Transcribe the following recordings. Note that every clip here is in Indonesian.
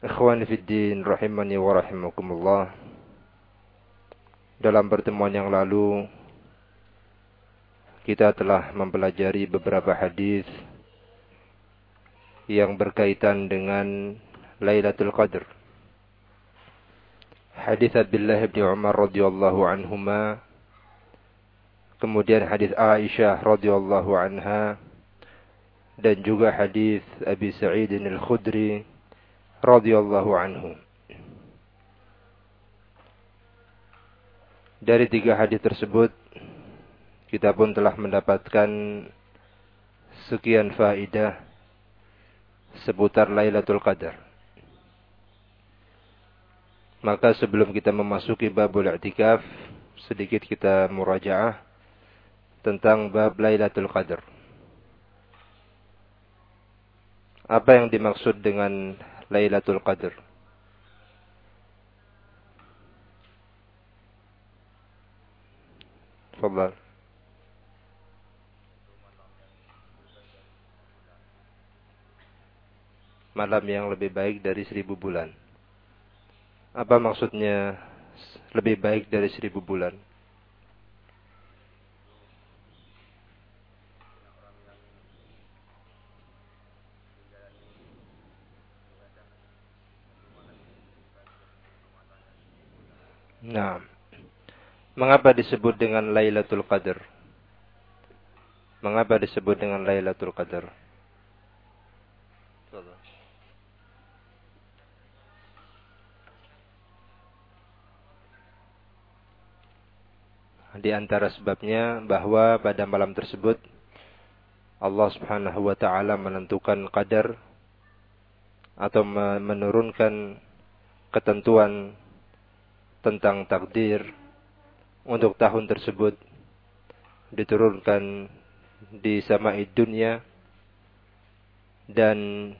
Ikhwani Fiddin Rahimani wa Dalam pertemuan yang lalu Kita telah mempelajari beberapa hadis Yang berkaitan dengan Lailatul Qadr. Hadis Abdullah bin Umar radhiyallahu anhuma Kemudian hadis Aisyah radhiyallahu anha dan juga hadis Abi Sa'id al-Khudri radhiyallahu anhu. Dari tiga hadis tersebut kita pun telah mendapatkan sekian faidah seputar Lailatul Qadar. Maka sebelum kita memasuki babul i'tikaf, sedikit kita murajaah tentang bab Lailatul Qadar. Apa yang dimaksud dengan Lailatul Qadar. Fadal. Malam yang lebih baik dari seribu bulan. Apa maksudnya lebih baik dari seribu bulan? Nah, mengapa disebut dengan Lailatul Qadar? Mengapa disebut dengan Lailatul Qadar? Di antara sebabnya bahwa pada malam tersebut Allah Subhanahu wa taala menentukan qadar atau menurunkan ketentuan tentang takdir untuk tahun tersebut diturunkan di sama'id dunia dan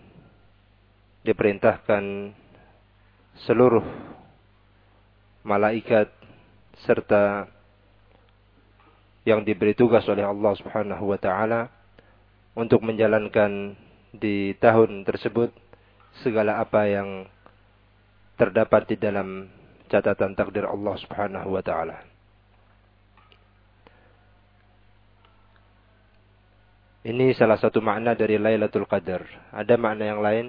diperintahkan seluruh malaikat serta yang diberi tugas oleh Allah Subhanahu wa taala untuk menjalankan di tahun tersebut segala apa yang terdapat di dalam catatan takdir Allah Subhanahu wa taala. Ini salah satu makna dari Lailatul Qadar. Ada makna yang lain?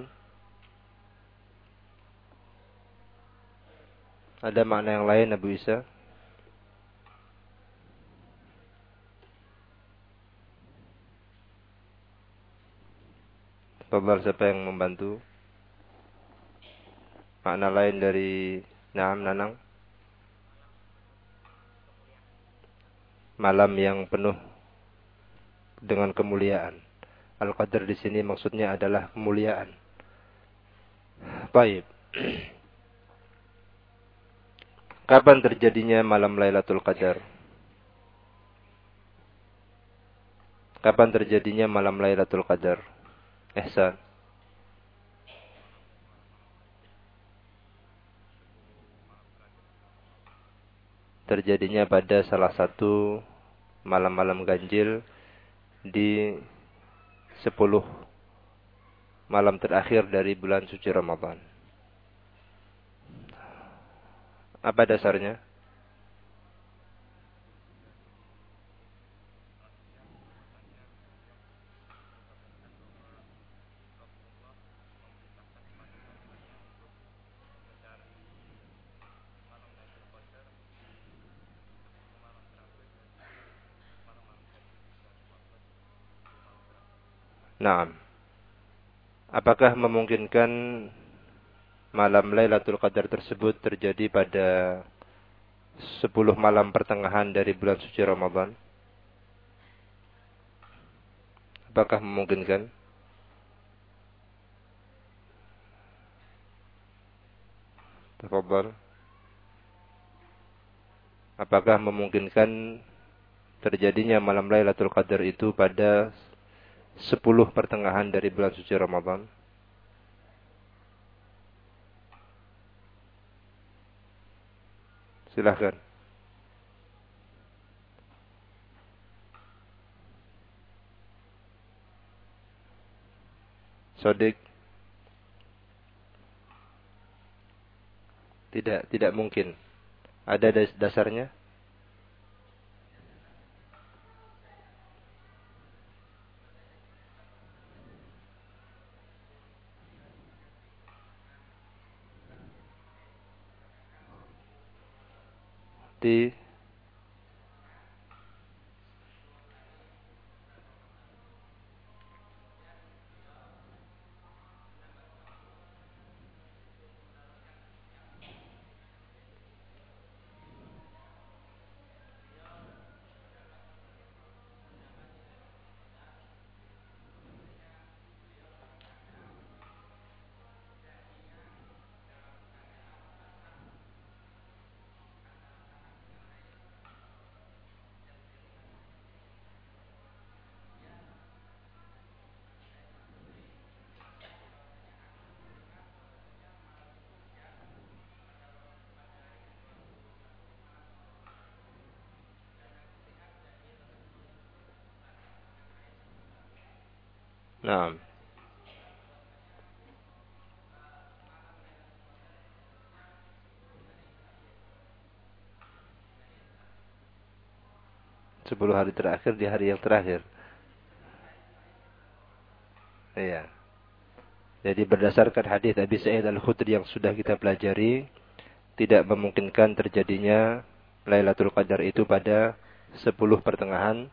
Ada makna yang lain Abu Isa? Tolong siapa yang membantu? Makna lain dari Naam Nanang. Malam yang penuh dengan kemuliaan. Al-Qadar di sini maksudnya adalah kemuliaan. Baik. Kapan terjadinya malam Lailatul Qadar? Kapan terjadinya malam Lailatul Qadar? Ihsan. Terjadinya pada salah satu malam-malam ganjil di sepuluh malam terakhir dari bulan suci Ramadan. Apa dasarnya? Nah, apakah memungkinkan malam Lailatul Qadar tersebut terjadi pada 10 malam pertengahan dari bulan suci Ramadan? Apakah memungkinkan? Tafadhal. Apakah memungkinkan terjadinya malam Lailatul Qadar itu pada 10 pertengahan dari bulan suci Ramadan? Silahkan. Sodik. Tidak, tidak mungkin. Ada dasarnya? Di Nah. Sepuluh hari terakhir di hari yang terakhir. Iya. Jadi berdasarkan hadis Abi Sa'id Al-Khudri yang sudah kita pelajari, tidak memungkinkan terjadinya Lailatul Qadar itu pada sepuluh pertengahan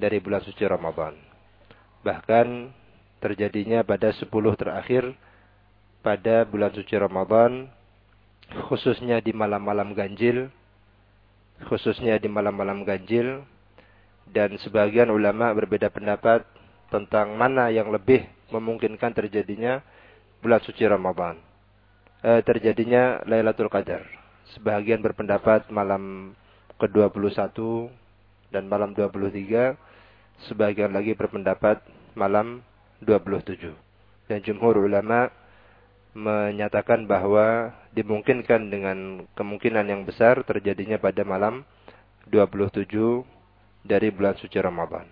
dari bulan suci Ramadan. Bahkan terjadinya pada 10 terakhir pada bulan suci Ramadan khususnya di malam-malam ganjil khususnya di malam-malam ganjil dan sebagian ulama berbeda pendapat tentang mana yang lebih memungkinkan terjadinya bulan suci Ramadan. Eh, terjadinya Lailatul Qadar. Sebagian berpendapat malam ke-21 dan malam 23 sebagian lagi berpendapat malam 27. Dan jumhur ulama menyatakan bahwa dimungkinkan dengan kemungkinan yang besar terjadinya pada malam 27 dari bulan suci Ramadan.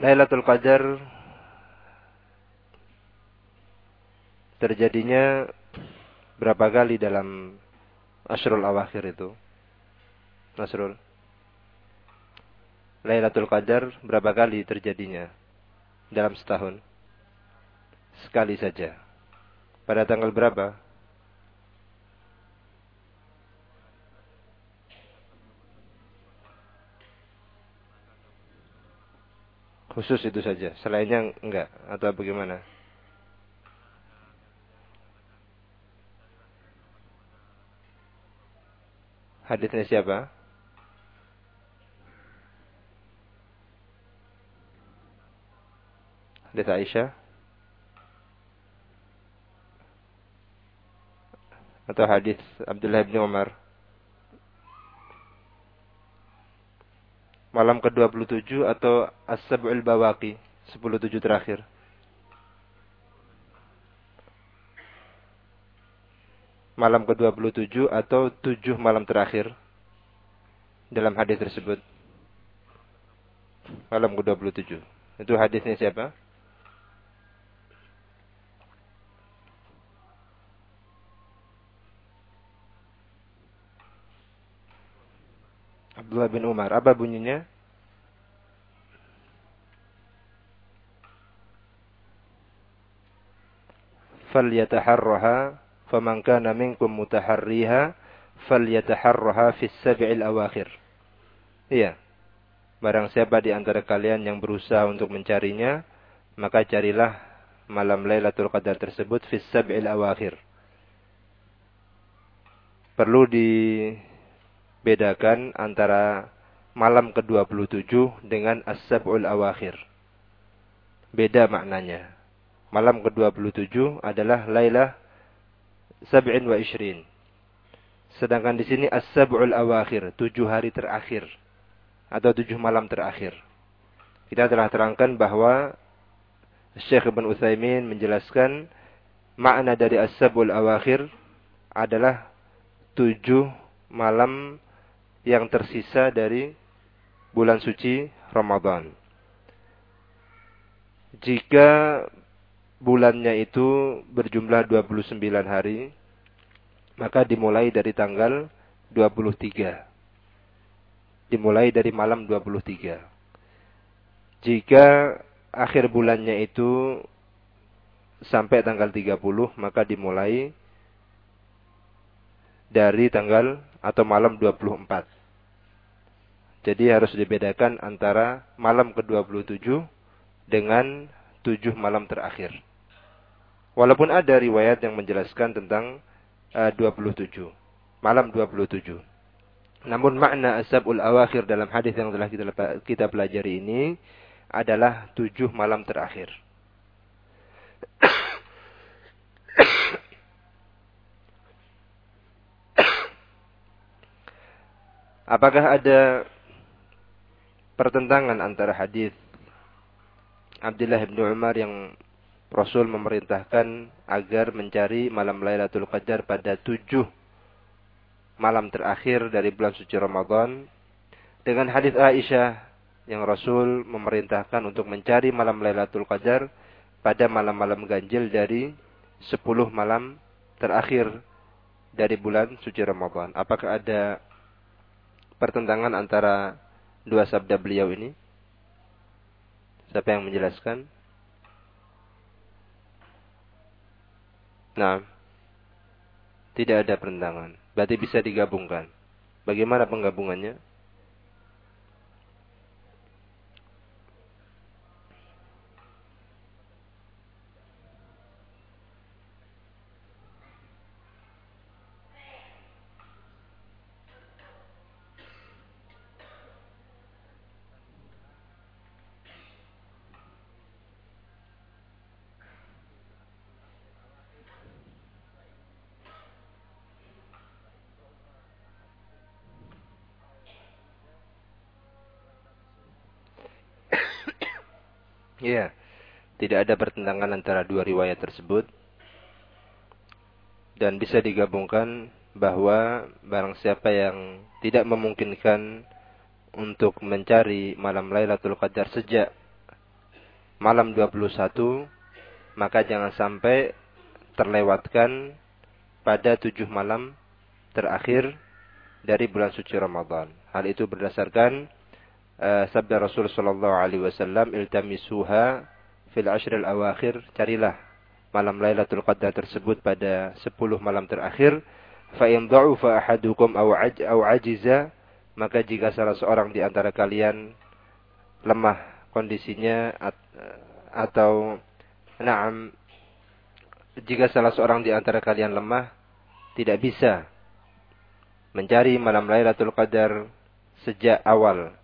Lailatul Qadar terjadinya berapa kali dalam Ashrul Awakhir itu? Nasrul. Lailatul Qadar berapa kali terjadinya dalam setahun? Sekali saja. Pada tanggal berapa? Khusus itu saja. Selainnya enggak atau bagaimana? Hadisnya siapa? Hadis Aisyah. Atau hadis Abdullah bin Umar. Malam ke-27 atau As-Sab'ul Bawaqi. 10-7 terakhir. Malam ke-27 atau 7 malam terakhir dalam hadis tersebut. Malam ke-27. Itu hadisnya siapa? Abdullah bin Umar. Apa bunyinya? فليتحرها فمن كان منكم متحريها فليتحرها في السبع الأواخر Iya. Barang siapa di antara kalian yang berusaha untuk mencarinya, maka carilah malam Lailatul Qadar tersebut fi sab'il awakhir. Perlu di bedakan antara malam ke-27 dengan As-Sab'ul Awakhir. Beda maknanya. Malam ke-27 adalah Lailah sab'in wa ishrin. Sedangkan di sini as-sab'ul awakhir, tujuh hari terakhir atau tujuh malam terakhir. Kita telah terangkan bahwa Syekh Ibn Utsaimin menjelaskan makna dari as-sab'ul awakhir adalah tujuh malam yang tersisa dari bulan suci Ramadan. Jika bulannya itu berjumlah 29 hari, maka dimulai dari tanggal 23. Dimulai dari malam 23. Jika akhir bulannya itu sampai tanggal 30, maka dimulai dari tanggal atau malam 24. Jadi harus dibedakan antara malam ke-27 dengan 7 malam terakhir. Walaupun ada riwayat yang menjelaskan tentang uh, 27. Malam 27. Namun makna asabul awakhir dalam hadis yang telah kita, kita pelajari ini adalah tujuh malam terakhir. Apakah ada pertentangan antara hadis Abdullah bin Umar yang Rasul memerintahkan agar mencari malam Lailatul Qadar pada tujuh malam terakhir dari bulan suci Ramadan. Dengan hadis Aisyah yang Rasul memerintahkan untuk mencari malam Lailatul Qadar pada malam-malam ganjil dari sepuluh malam terakhir dari bulan suci Ramadan. Apakah ada pertentangan antara dua sabda beliau ini? Siapa yang menjelaskan? Nah, tidak ada perentangan. Berarti bisa digabungkan. Bagaimana penggabungannya? Ya, tidak ada pertentangan antara dua riwayat tersebut. Dan bisa digabungkan bahwa barang siapa yang tidak memungkinkan untuk mencari malam Lailatul Qadar sejak malam 21, maka jangan sampai terlewatkan pada tujuh malam terakhir dari bulan suci Ramadan. Hal itu berdasarkan uh, sabda Rasul sallallahu alaihi wasallam iltamisuha fil ashr al awakhir. Carilah malam Lailatul Qadar tersebut pada 10 malam terakhir. Fa in dha'ufa ahadukum aw aj aw ajiza maka jika salah seorang di antara kalian lemah kondisinya at, atau na'am jika salah seorang di antara kalian lemah tidak bisa mencari malam Lailatul Qadar sejak awal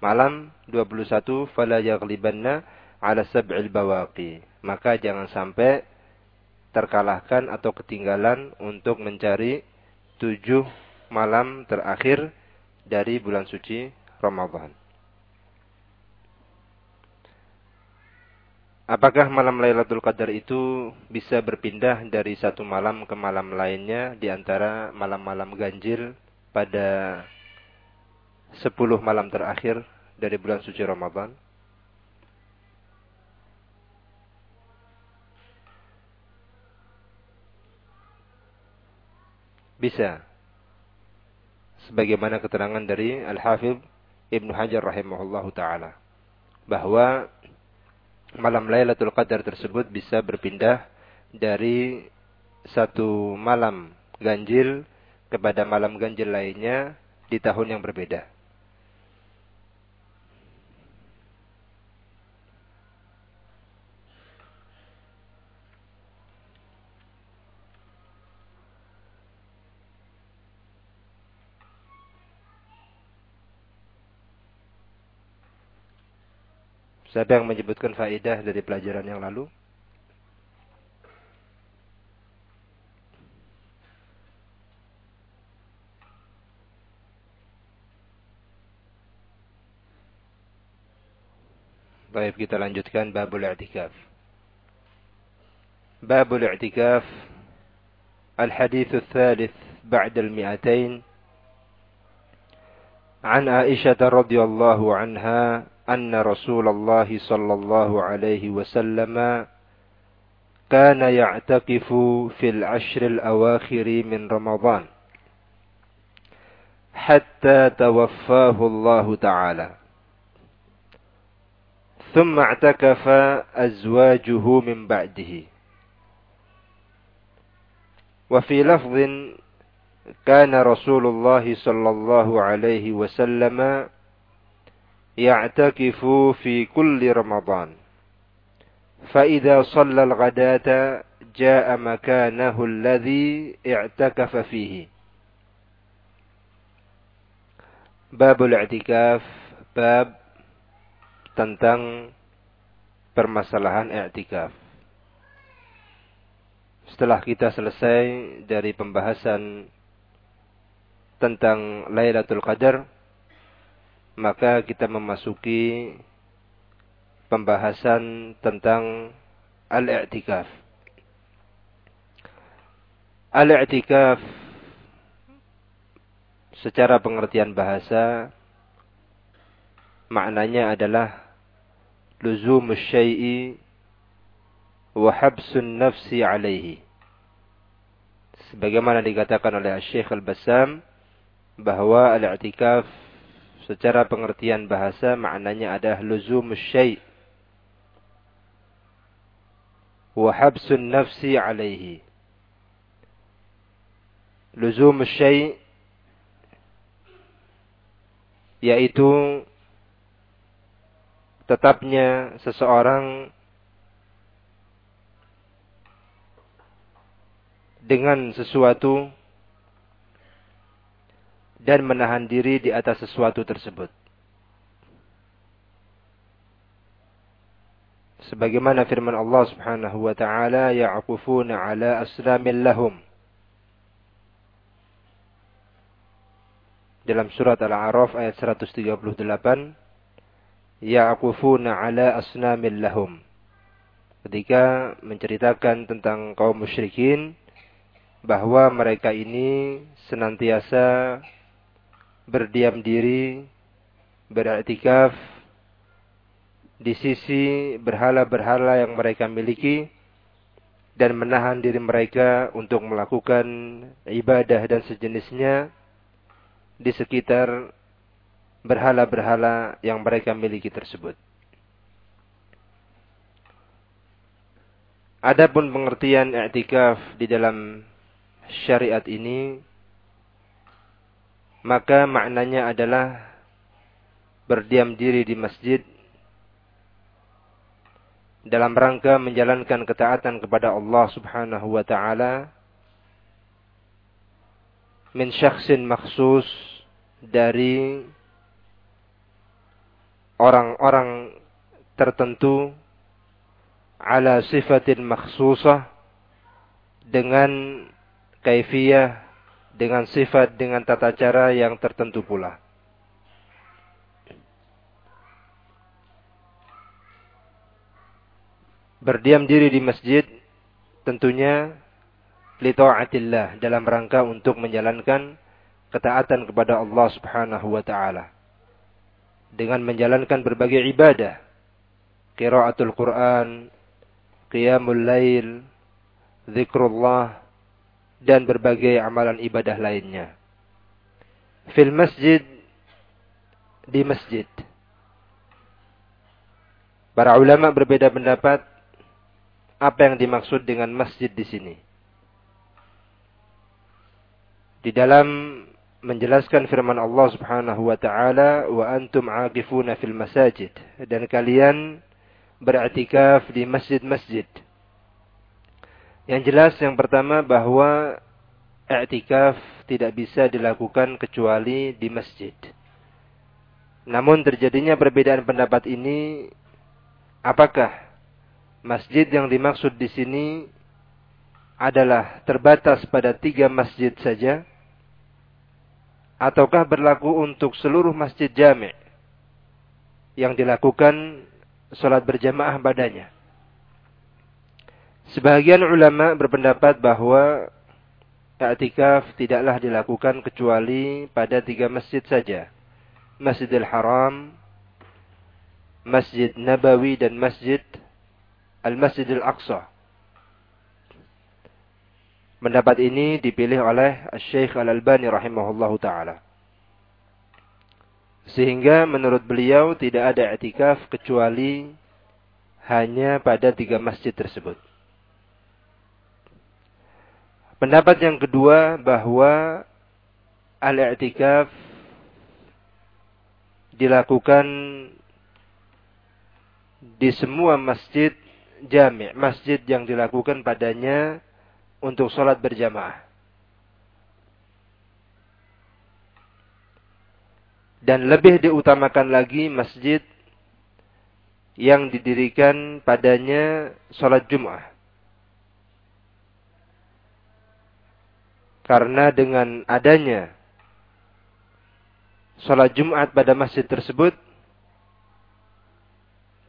malam 21 fala yaghlibanna ala sab'il bawaqi. Maka jangan sampai terkalahkan atau ketinggalan untuk mencari tujuh malam terakhir dari bulan suci Ramadan. Apakah malam Lailatul Qadar itu bisa berpindah dari satu malam ke malam lainnya di antara malam-malam ganjil pada sepuluh malam terakhir dari bulan suci Ramadan? Bisa. Sebagaimana keterangan dari Al-Hafidh Ibnu Hajar rahimahullahu taala bahwa malam Lailatul Qadar tersebut bisa berpindah dari satu malam ganjil kepada malam ganjil lainnya di tahun yang berbeda. Siapa yang menyebutkan faedah dari pelajaran yang lalu? Baik, kita lanjutkan babul i'tikaf. Babul i'tikaf الحديث الثالث بعد المئتين عن عائشة رضي الله عنها أن رسول الله صلى الله عليه وسلم كان يعتكف في العشر الأواخر من رمضان حتى توفاه الله تعالى. ثم اعتكف أزواجه من بعده. وفي لفظ كان رسول الله صلى الله عليه وسلم يعتكف في كل رمضان فإذا صلى الغداة جاء مكانه الذي اعتكف فيه باب الاعتكاف باب tentang permasalahan i'tikaf. Setelah kita selesai dari pembahasan tentang Lailatul Qadar, maka kita memasuki pembahasan tentang al-i'tikaf. Al-i'tikaf secara pengertian bahasa maknanya adalah luzum syai'i wa habsun nafsi alaihi. Sebagaimana dikatakan oleh Syekh Al-Bassam bahwa al-i'tikaf secara pengertian bahasa maknanya adalah luzum syai' wa habsun nafsi alaihi. Luzum syai' yaitu tetapnya seseorang dengan sesuatu dan menahan diri di atas sesuatu tersebut. Sebagaimana firman Allah Subhanahu wa taala, "Ya'qufuna 'ala aslamil lahum." Dalam surat Al-A'raf ayat 138, ya'kufuna ala asnamil lahum. Ketika menceritakan tentang kaum musyrikin bahwa mereka ini senantiasa berdiam diri, beriktikaf di sisi berhala-berhala yang mereka miliki dan menahan diri mereka untuk melakukan ibadah dan sejenisnya di sekitar berhala-berhala yang mereka miliki tersebut. Adapun pengertian i'tikaf di dalam syariat ini maka maknanya adalah berdiam diri di masjid dalam rangka menjalankan ketaatan kepada Allah Subhanahu wa taala min syakhsin maksus dari orang-orang tertentu ala sifatin makhsusah dengan kaifiyah dengan sifat dengan tata cara yang tertentu pula. Berdiam diri di masjid tentunya li taatillah dalam rangka untuk menjalankan ketaatan kepada Allah Subhanahu wa taala dengan menjalankan berbagai ibadah. Qiraatul Quran, Qiyamul Lail, Zikrullah, dan berbagai amalan ibadah lainnya. Fil masjid, di masjid. Para ulama berbeda pendapat apa yang dimaksud dengan masjid di sini. Di dalam menjelaskan firman Allah Subhanahu wa taala wa antum aqifuna fil masajid dan kalian beriktikaf di masjid-masjid. Yang jelas yang pertama bahwa i'tikaf tidak bisa dilakukan kecuali di masjid. Namun terjadinya perbedaan pendapat ini apakah masjid yang dimaksud di sini adalah terbatas pada tiga masjid saja ataukah berlaku untuk seluruh masjid jami' yang dilakukan sholat berjamaah padanya. Sebagian ulama berpendapat bahwa i'tikaf tidaklah dilakukan kecuali pada tiga masjid saja. Masjidil Haram, Masjid Nabawi dan Masjid Al-Masjidil Aqsa. Pendapat ini dipilih oleh Syekh Al-Albani rahimahullahu taala. Sehingga menurut beliau tidak ada i'tikaf kecuali hanya pada tiga masjid tersebut. Pendapat yang kedua bahwa al-i'tikaf dilakukan di semua masjid jami' masjid yang dilakukan padanya untuk sholat berjamaah. Dan lebih diutamakan lagi masjid yang didirikan padanya sholat Jum'ah. Karena dengan adanya sholat Jumat pada masjid tersebut,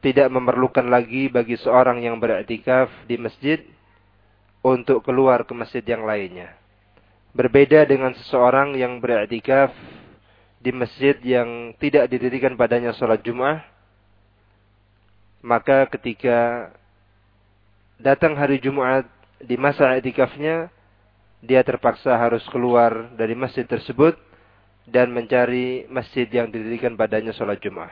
tidak memerlukan lagi bagi seorang yang beriktikaf di masjid untuk keluar ke masjid yang lainnya. Berbeda dengan seseorang yang beriktikaf di masjid yang tidak didirikan padanya sholat Jumat, maka ketika datang hari Jumat di masa iktikafnya, dia terpaksa harus keluar dari masjid tersebut dan mencari masjid yang didirikan padanya sholat Jum'ah.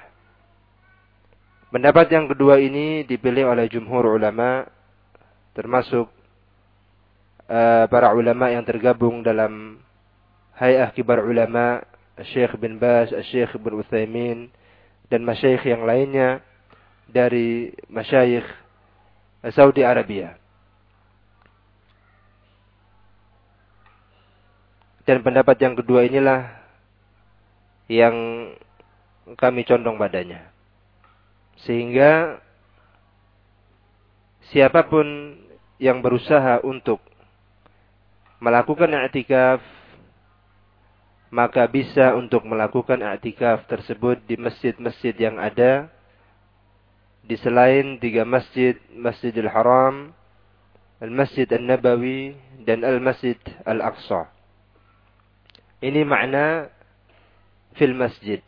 Pendapat yang kedua ini dipilih oleh jumhur ulama, termasuk uh, para ulama yang tergabung dalam Hay'ah Kibar Ulama, Syekh bin Baz, Syekh bin Uthaymin, dan masyayikh yang lainnya dari masyayikh Saudi Arabia. Dan pendapat yang kedua inilah yang kami condong padanya. Sehingga siapa pun yang berusaha untuk melakukan i'tikaf maka bisa untuk melakukan i'tikaf tersebut di masjid-masjid yang ada di selain tiga masjid, Masjidil Haram, Al-Masjid An-Nabawi dan Al-Masjid Al-Aqsa. Ini makna fil masjid.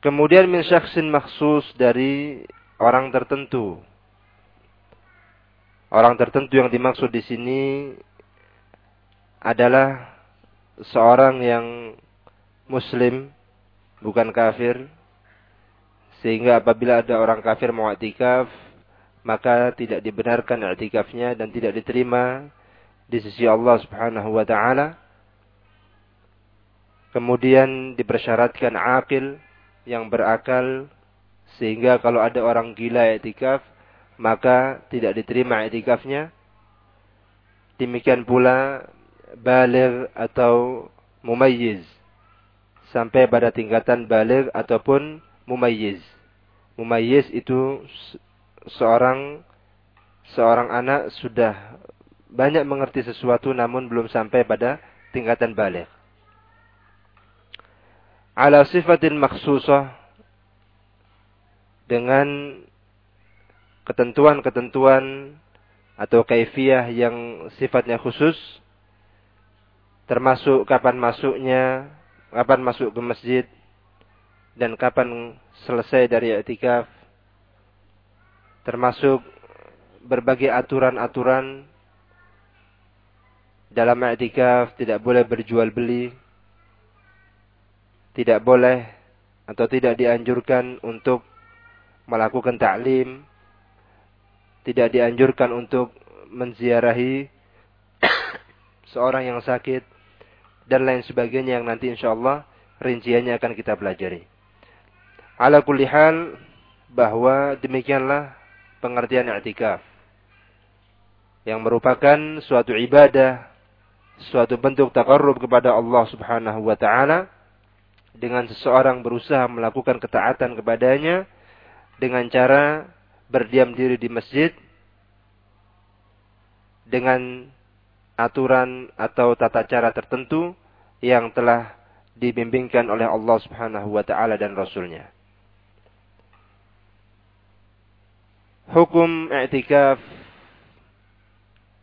Kemudian min syakhsin maksus dari orang tertentu. Orang tertentu yang dimaksud di sini adalah seorang yang muslim, bukan kafir. Sehingga apabila ada orang kafir mau i'tikaf, maka tidak dibenarkan i'tikafnya dan tidak diterima di sisi Allah Subhanahu wa taala Kemudian dipersyaratkan akil yang berakal sehingga kalau ada orang gila etikaf maka tidak diterima etikafnya. Demikian pula baligh atau mumayyiz sampai pada tingkatan baligh ataupun mumayyiz. Mumayyiz itu seorang seorang anak sudah banyak mengerti sesuatu namun belum sampai pada tingkatan baligh ala sifatin maksusah dengan ketentuan-ketentuan atau kaifiyah yang sifatnya khusus. Termasuk kapan masuknya, kapan masuk ke masjid dan kapan selesai dari i'tikaf. Termasuk berbagai aturan-aturan dalam i'tikaf tidak boleh berjual beli tidak boleh atau tidak dianjurkan untuk melakukan ta'lim, tidak dianjurkan untuk menziarahi seorang yang sakit dan lain sebagainya yang nanti insya Allah rinciannya akan kita pelajari. Ala kulli hal bahwa demikianlah pengertian i'tikaf yang merupakan suatu ibadah, suatu bentuk takarrub kepada Allah Subhanahu wa taala dengan seseorang berusaha melakukan ketaatan kepadanya dengan cara berdiam diri di masjid dengan aturan atau tata cara tertentu yang telah dibimbingkan oleh Allah Subhanahu wa taala dan rasulnya. hukum i'tikaf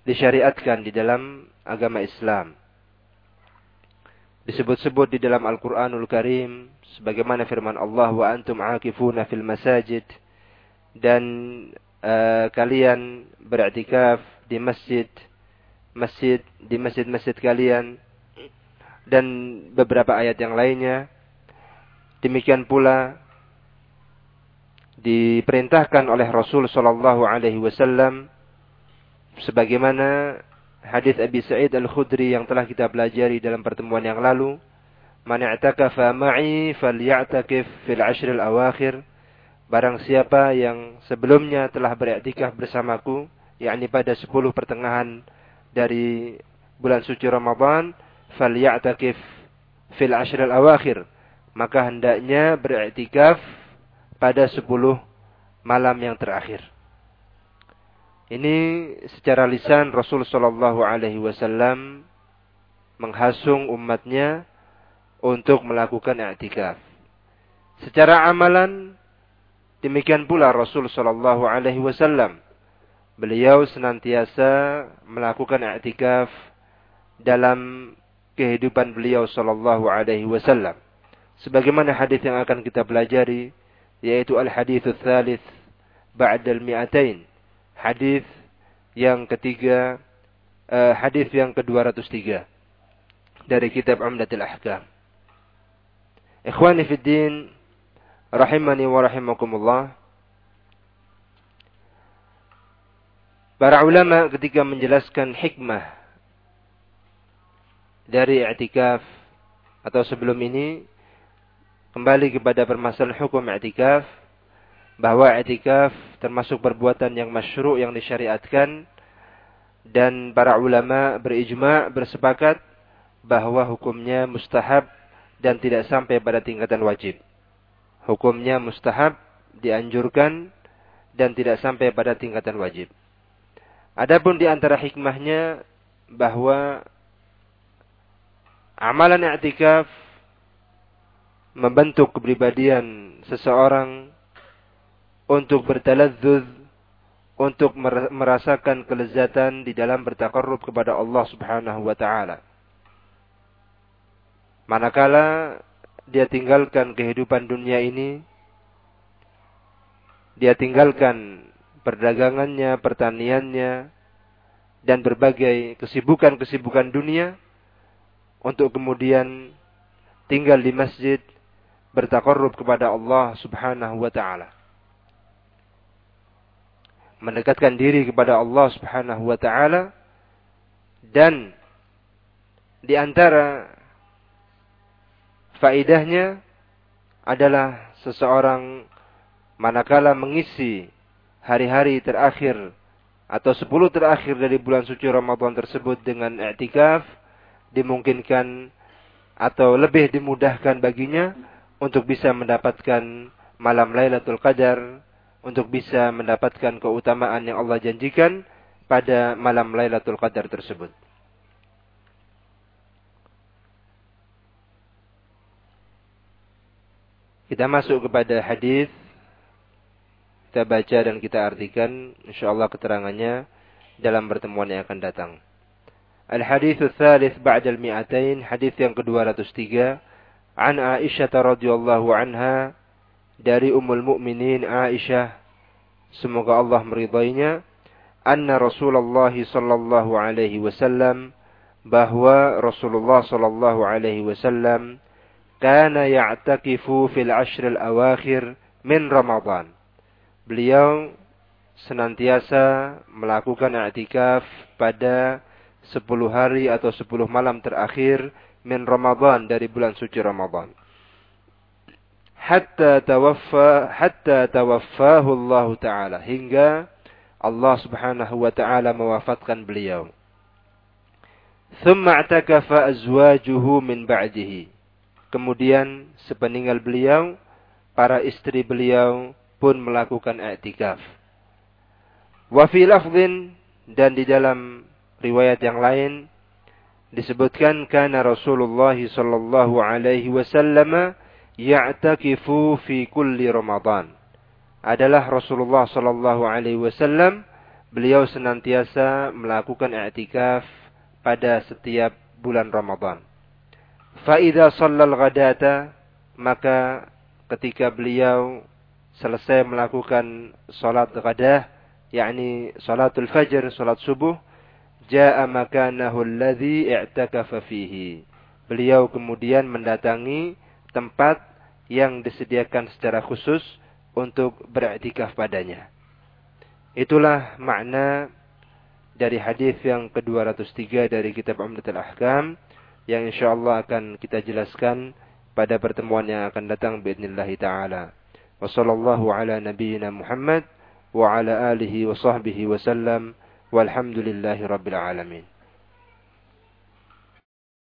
disyariatkan di dalam agama Islam. Disebut-sebut di dalam Al-Quranul Karim sebagaimana firman Allah wa antum akifuna fil masajid. Dan uh, kalian beriktikaf di masjid masjid di masjid-masjid kalian dan beberapa ayat yang lainnya. Demikian pula diperintahkan oleh Rasul sallallahu alaihi wasallam sebagaimana hadis Abi Sa'id Al-Khudri yang telah kita pelajari dalam pertemuan yang lalu. Man i'takafa ma'i falya'takif fil ashr al-awakhir barang siapa yang sebelumnya telah beriktikaf bersamaku yakni pada 10 pertengahan dari bulan suci Ramadan falya'takif fil ashr al-awakhir maka hendaknya beriktikaf pada 10 malam yang terakhir ini secara lisan Rasul Shallallahu Alaihi Wasallam menghasung umatnya untuk melakukan i'tikaf. Secara amalan demikian pula Rasul Shallallahu Alaihi Wasallam. Beliau senantiasa melakukan i'tikaf dalam kehidupan beliau Shallallahu Alaihi Wasallam. Sebagaimana hadis yang akan kita pelajari, yaitu al hadis tsalits ba'da al-mi'atain hadis yang ketiga uh, hadis yang ke-203 dari kitab Umdatul Ahkam. Ikhwani fi din rahimani wa rahimakumullah. Para ulama ketika menjelaskan hikmah dari i'tikaf atau sebelum ini kembali kepada permasalahan hukum i'tikaf bahwa etikaf termasuk perbuatan yang masyru' yang disyariatkan dan para ulama berijma bersepakat bahwa hukumnya mustahab dan tidak sampai pada tingkatan wajib. Hukumnya mustahab dianjurkan dan tidak sampai pada tingkatan wajib. Adapun di antara hikmahnya bahwa amalan i'tikaf membentuk kepribadian seseorang untuk bertaladzuz, untuk merasakan kelezatan di dalam bertakarrub kepada Allah Subhanahu wa taala. Manakala dia tinggalkan kehidupan dunia ini, dia tinggalkan perdagangannya, pertaniannya, dan berbagai kesibukan-kesibukan dunia untuk kemudian tinggal di masjid bertakarrub kepada Allah Subhanahu wa taala mendekatkan diri kepada Allah Subhanahu wa taala dan di antara faidahnya adalah seseorang manakala mengisi hari-hari terakhir atau sepuluh terakhir dari bulan suci Ramadan tersebut dengan i'tikaf dimungkinkan atau lebih dimudahkan baginya untuk bisa mendapatkan malam Lailatul Qadar untuk bisa mendapatkan keutamaan yang Allah janjikan pada malam Lailatul Qadar tersebut. Kita masuk kepada hadis kita baca dan kita artikan insyaallah keterangannya dalam pertemuan yang akan datang. Al-hadis tsalits ba'da al-mi'atain, hadis yang ke-203 an Aisyah radhiyallahu anha dari Ummul Mukminin Aisyah. Semoga Allah meridainya. Anna Rasulullah sallallahu alaihi wasallam bahwa Rasulullah sallallahu alaihi wasallam kana ya'takifu fil ashr al-awakhir min Ramadan. Beliau senantiasa melakukan i'tikaf pada 10 hari atau 10 malam terakhir min Ramadan dari bulan suci Ramadan hatta tawaffa hatta tawaffahu Allah taala hingga Allah Subhanahu wa taala mewafatkan beliau. Thumma i'takafa azwajuhu min ba'dihi. Kemudian sepeninggal beliau, para istri beliau pun melakukan i'tikaf. Wa fi lafdhin dan di dalam riwayat yang lain disebutkan kana Rasulullah sallallahu alaihi wasallam ya'takifu fi kulli Ramadan. adalah Rasulullah sallallahu alaihi wasallam beliau senantiasa melakukan i'tikaf pada setiap bulan Ramadan. Fa idza shallal ghadata maka ketika beliau selesai melakukan salat ghadah yakni salatul fajr salat subuh jaa makanahu alladhi i'takafa fihi beliau kemudian mendatangi tempat yang disediakan secara khusus untuk beriktikaf padanya. Itulah makna dari hadis yang ke-203 dari kitab Umdatul Ahkam yang insyaallah akan kita jelaskan pada pertemuan yang akan datang باذنillah taala. Wassallallahu ala nabiyyina Muhammad wa ala alihi wa sahbihi wa sallam walhamdulillahi rabbil alamin.